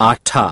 আঠা